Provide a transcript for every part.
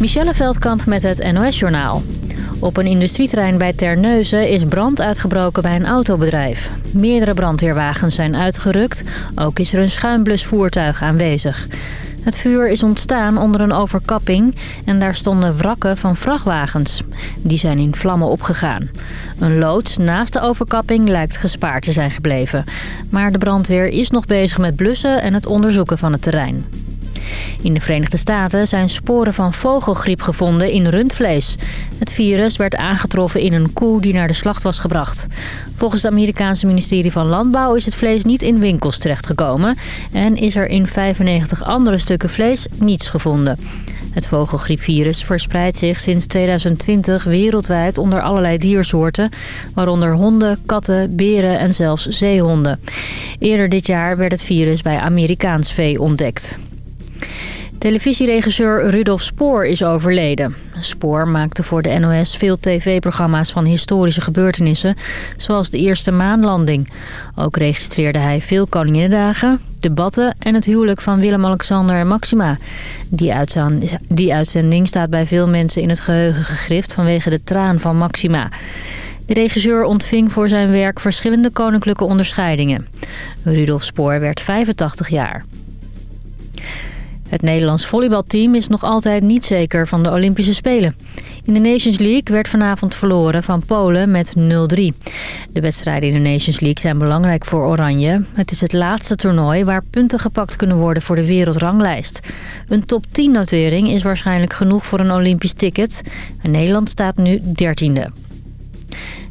Michelle Veldkamp met het NOS-journaal. Op een industrieterrein bij Terneuzen is brand uitgebroken bij een autobedrijf. Meerdere brandweerwagens zijn uitgerukt. Ook is er een schuimblusvoertuig aanwezig. Het vuur is ontstaan onder een overkapping en daar stonden wrakken van vrachtwagens. Die zijn in vlammen opgegaan. Een loods naast de overkapping lijkt gespaard te zijn gebleven. Maar de brandweer is nog bezig met blussen en het onderzoeken van het terrein. In de Verenigde Staten zijn sporen van vogelgriep gevonden in rundvlees. Het virus werd aangetroffen in een koe die naar de slacht was gebracht. Volgens het Amerikaanse ministerie van Landbouw is het vlees niet in winkels terechtgekomen... en is er in 95 andere stukken vlees niets gevonden. Het vogelgriepvirus verspreidt zich sinds 2020 wereldwijd onder allerlei diersoorten... waaronder honden, katten, beren en zelfs zeehonden. Eerder dit jaar werd het virus bij Amerikaans vee ontdekt. Televisieregisseur Rudolf Spoor is overleden. Spoor maakte voor de NOS veel tv-programma's van historische gebeurtenissen... zoals de eerste maanlanding. Ook registreerde hij veel Koninginnedagen, debatten... en het huwelijk van Willem-Alexander en Maxima. Die, uitzending staat bij veel mensen in het geheugen gegrift... vanwege de traan van Maxima. De regisseur ontving voor zijn werk verschillende koninklijke onderscheidingen. Rudolf Spoor werd 85 jaar. Het Nederlands volleybalteam is nog altijd niet zeker van de Olympische Spelen. In de Nations League werd vanavond verloren van Polen met 0-3. De wedstrijden in de Nations League zijn belangrijk voor Oranje. Het is het laatste toernooi waar punten gepakt kunnen worden voor de wereldranglijst. Een top 10 notering is waarschijnlijk genoeg voor een Olympisch ticket. Nederland staat nu 13e.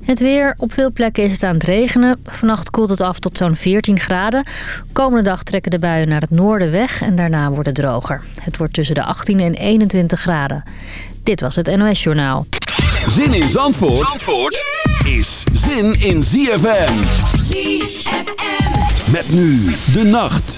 Het weer. Op veel plekken is het aan het regenen. Vannacht koelt het af tot zo'n 14 graden. Komende dag trekken de buien naar het noorden weg en daarna wordt het droger. Het wordt tussen de 18 en 21 graden. Dit was het NOS Journaal. Zin in Zandvoort, Zandvoort is zin in ZFM. ZFM. Met nu de nacht.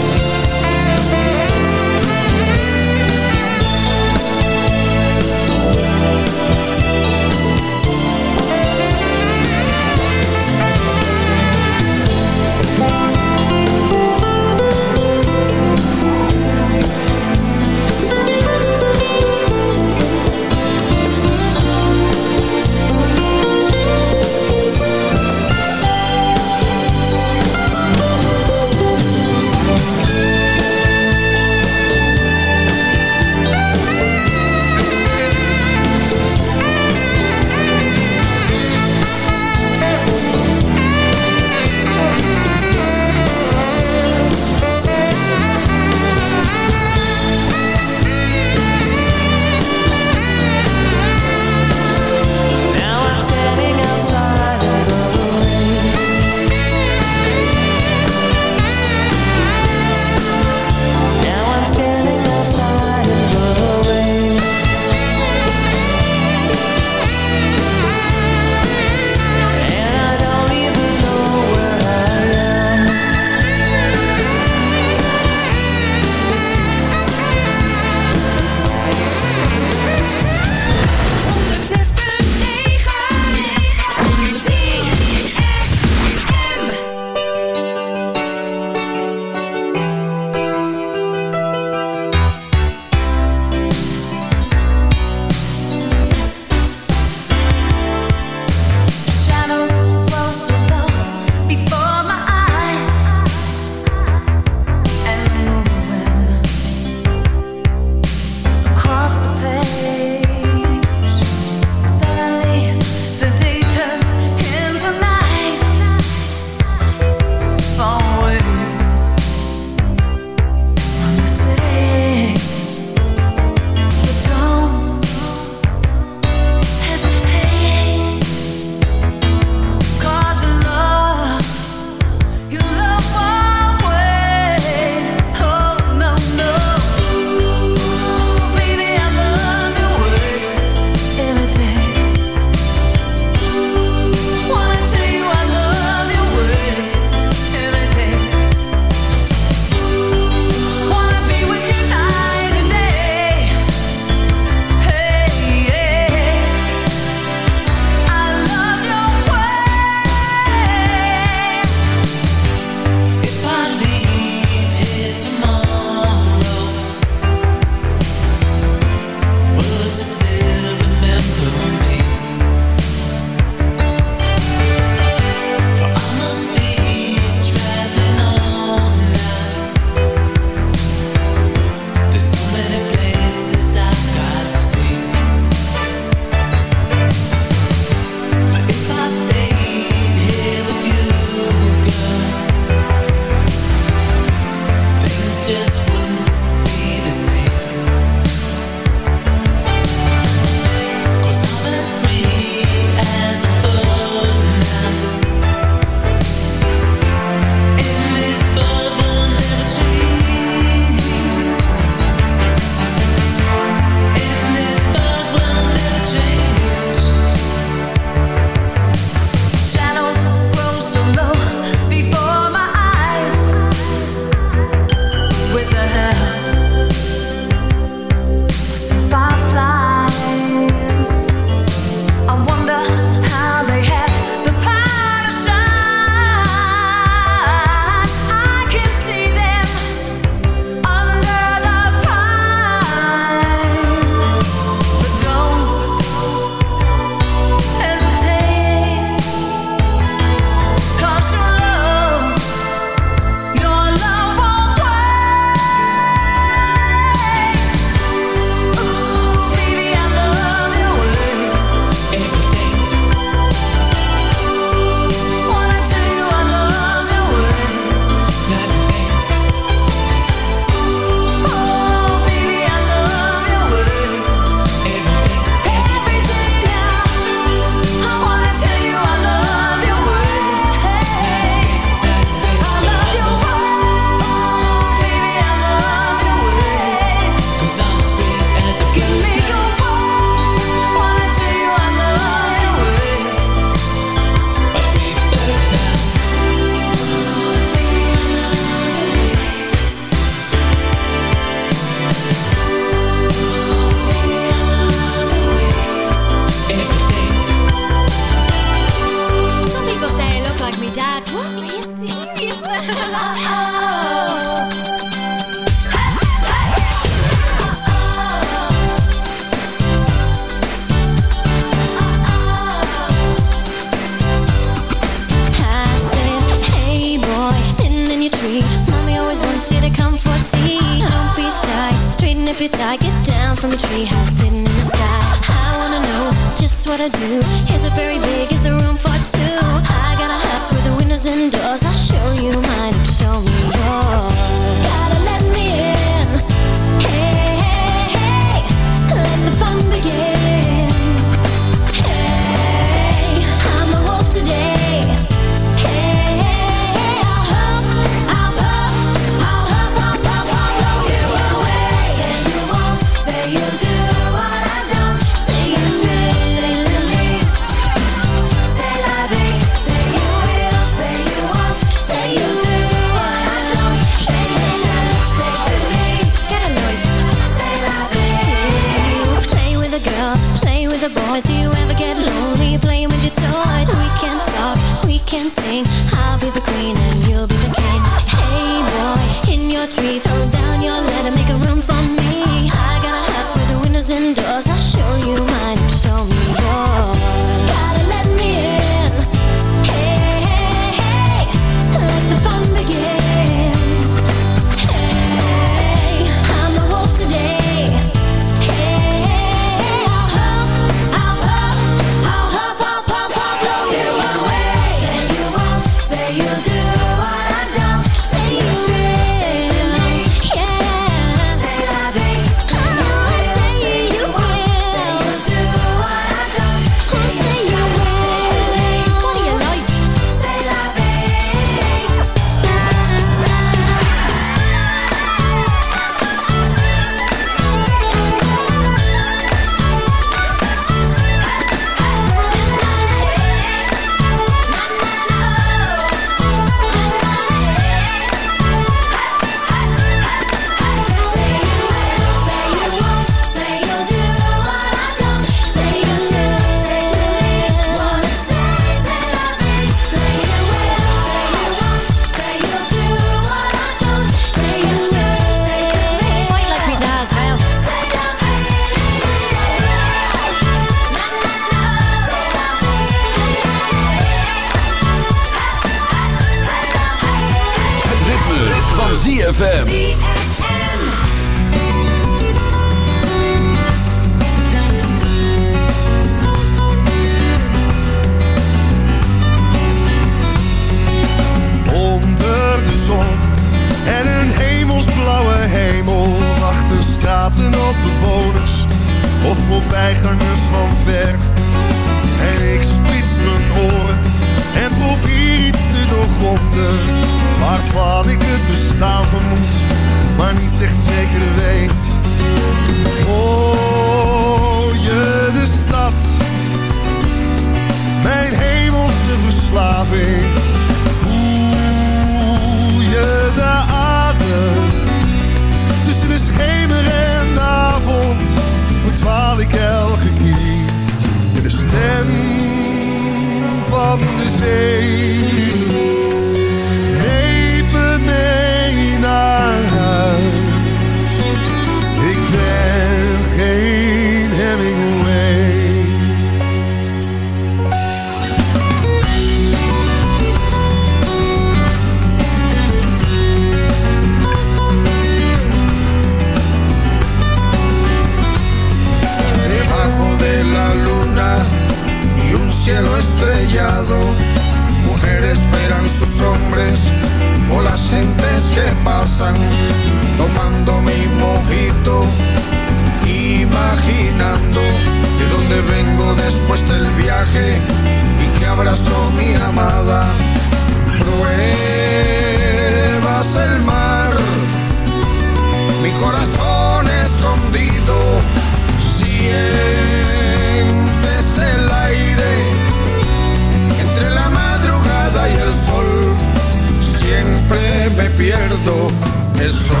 el sonido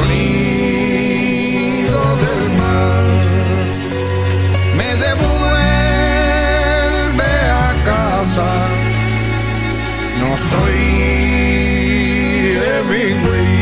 del mar. Me devuelve a casa. No soy de mi Hemingway.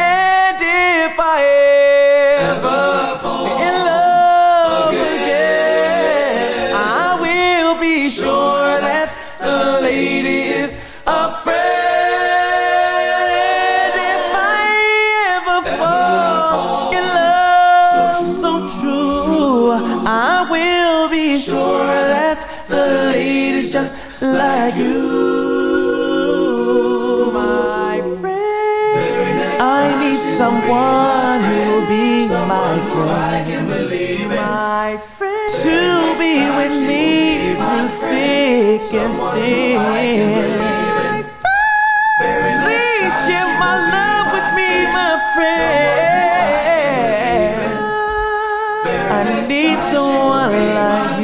you will be my friend. My friend. To be with me through thick and thin. Please share my love with me, my friend. I need someone like you.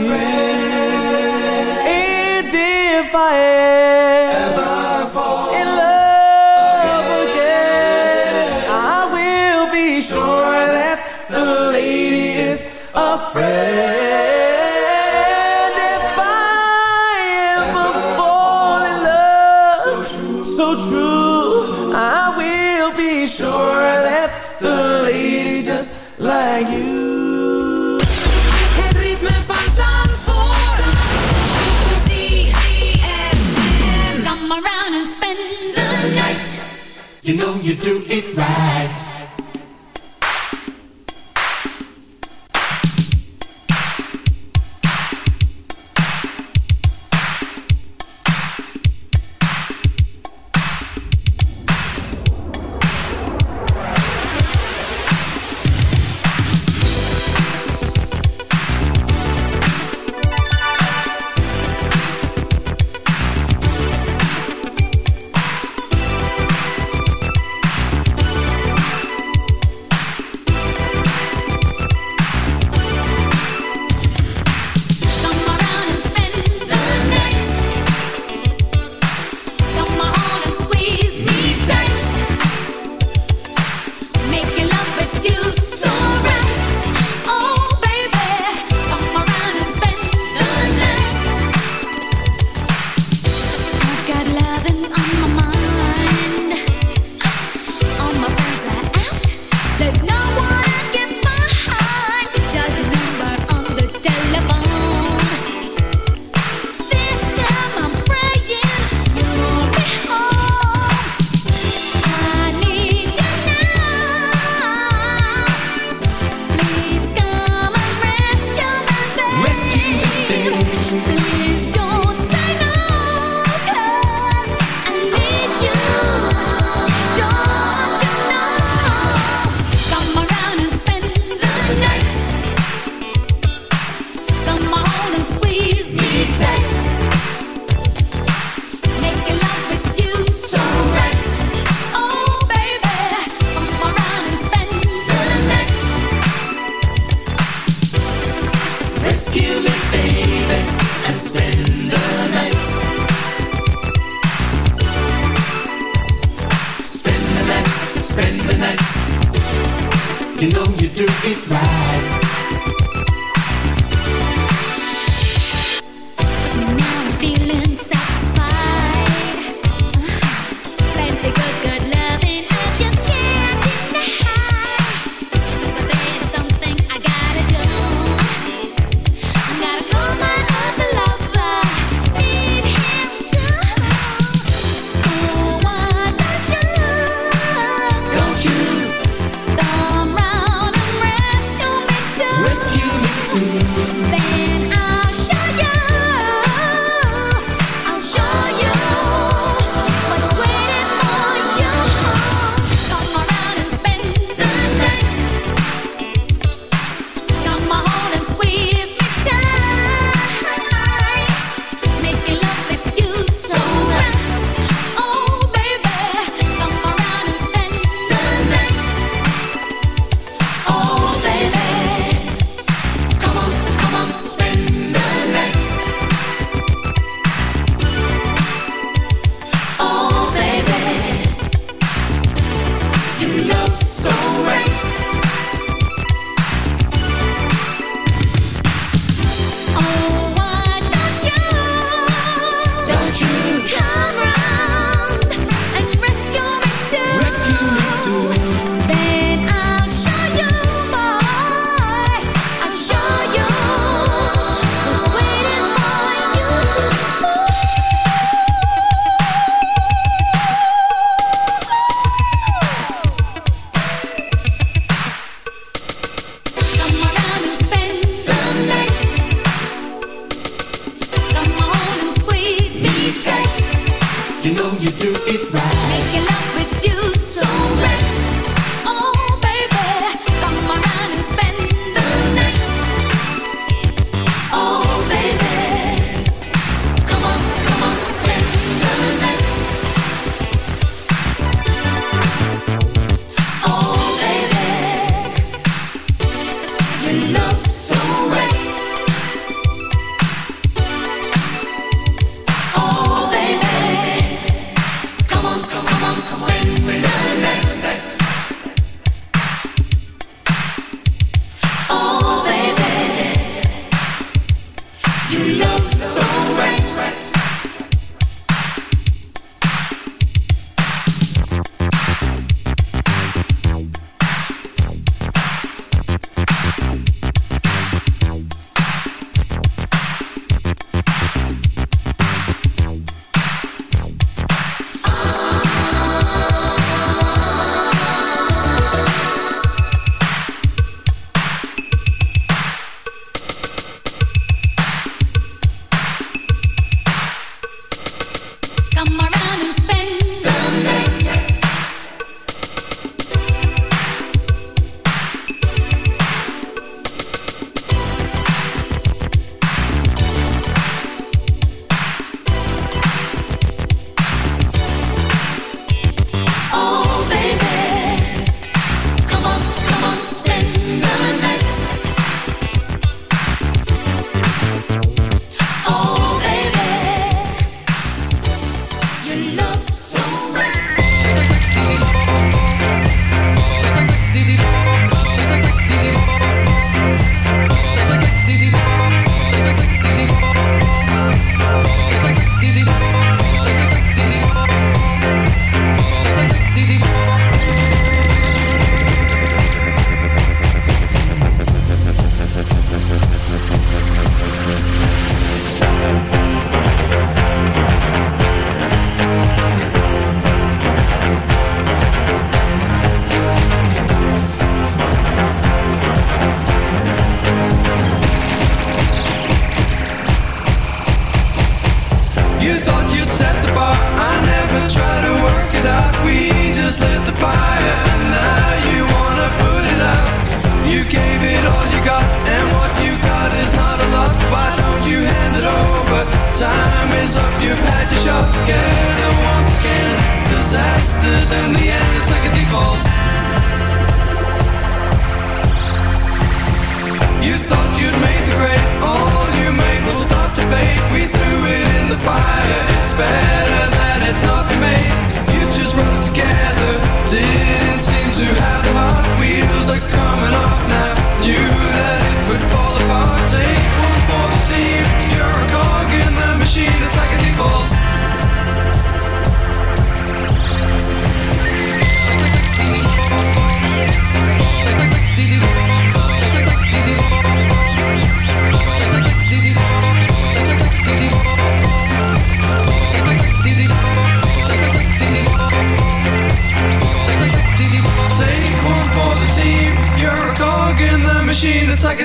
In the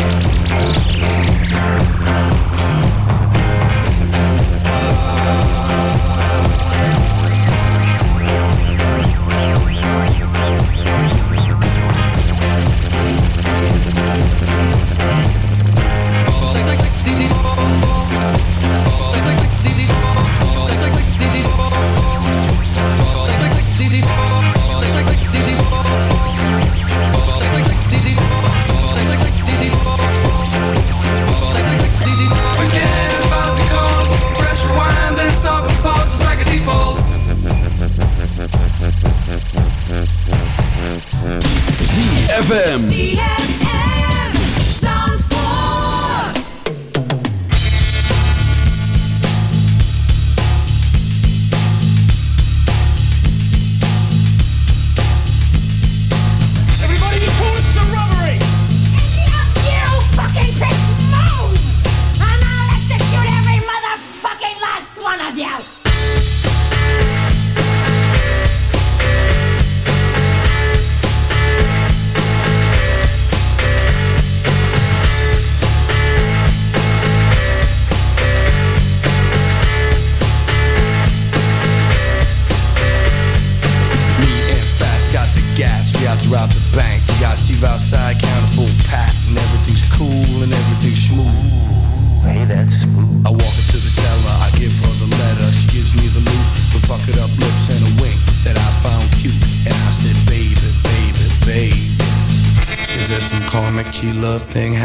Forget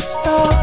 stop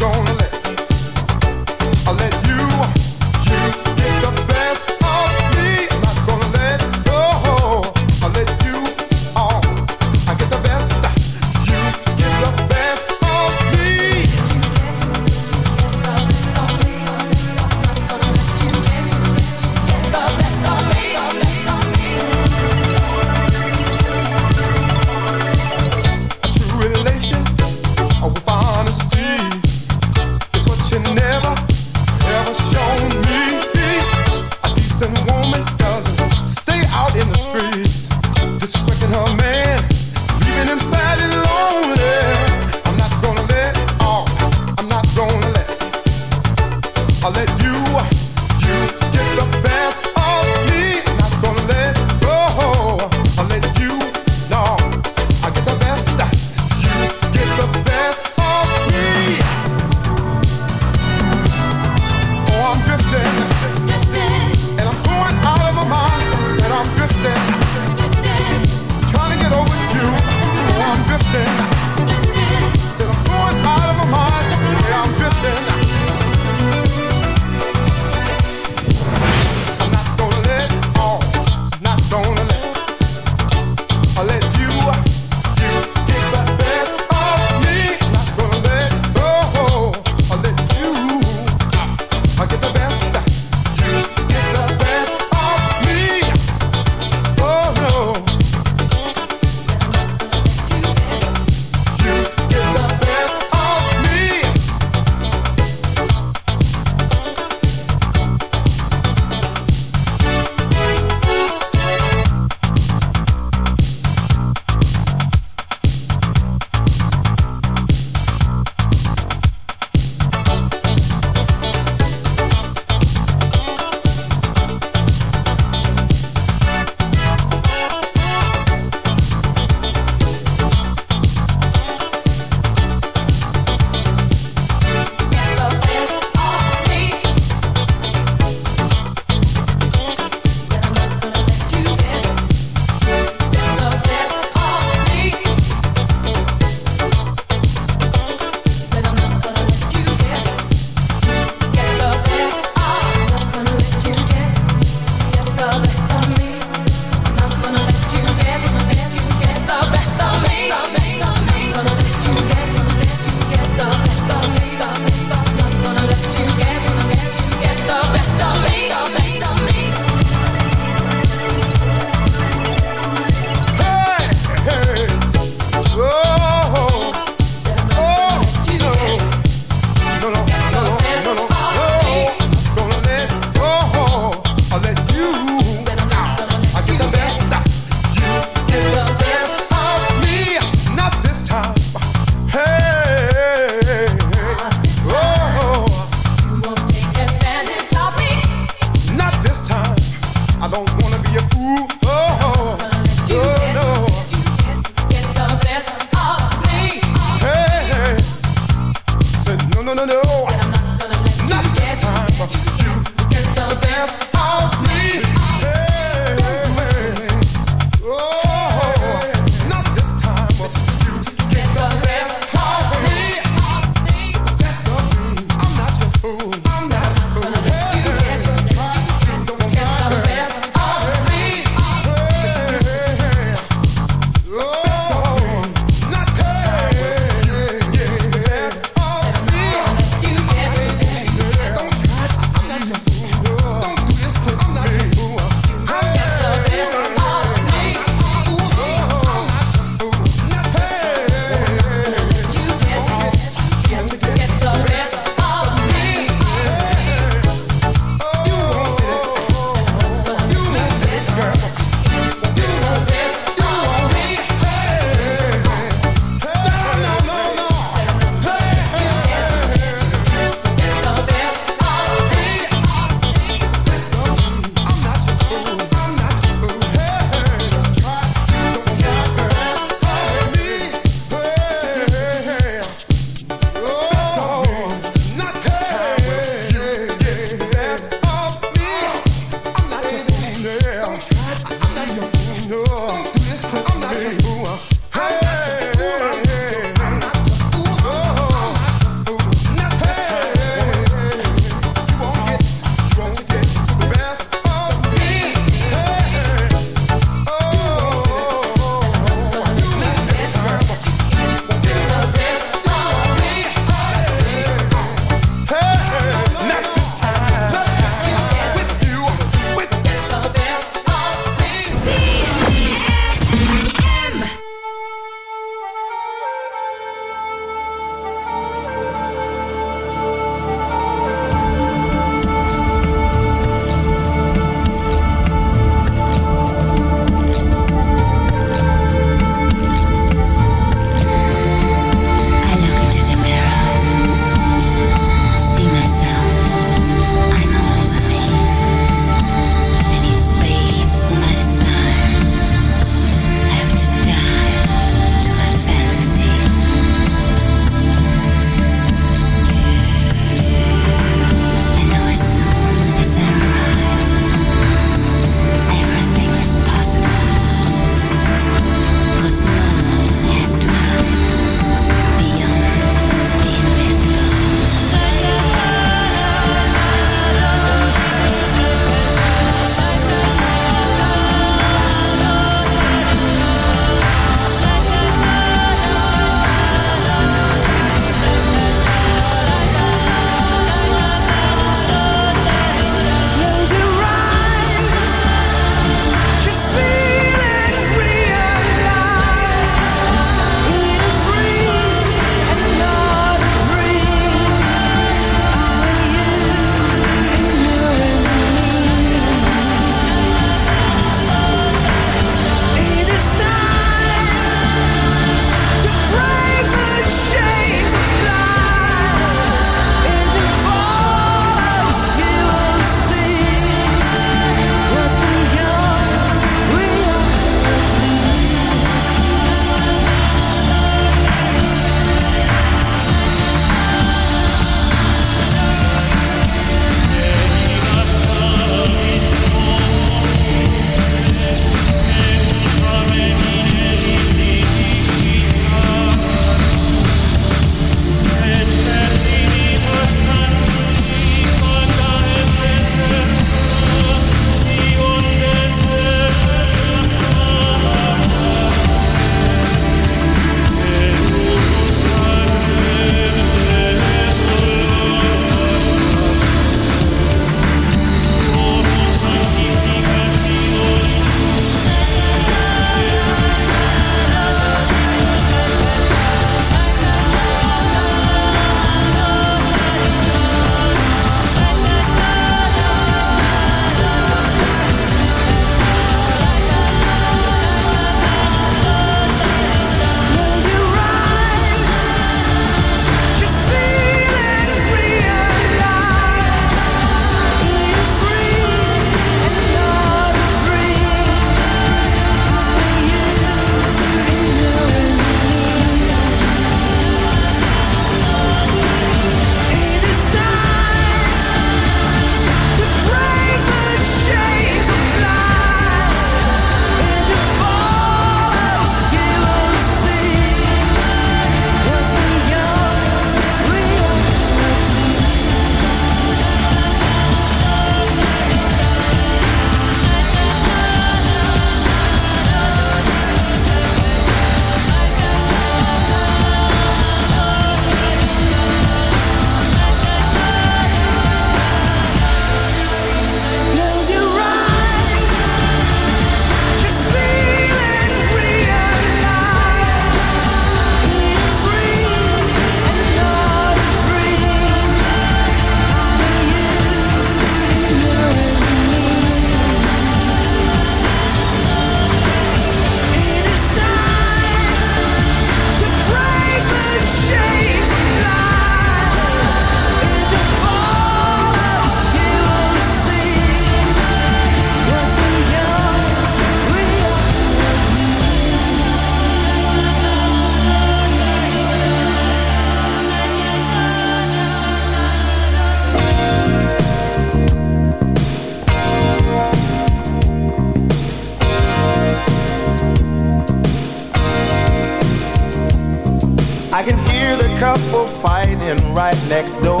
couple fighting right next door.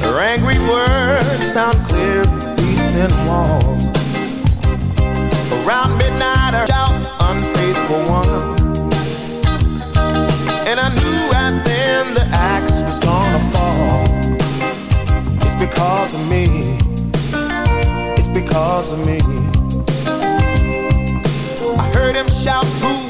Their angry words sound clear through these thin walls. Around midnight, I shout, unfaithful one. And I knew right then the axe was gonna fall. It's because of me. It's because of me. I heard him shout, Who?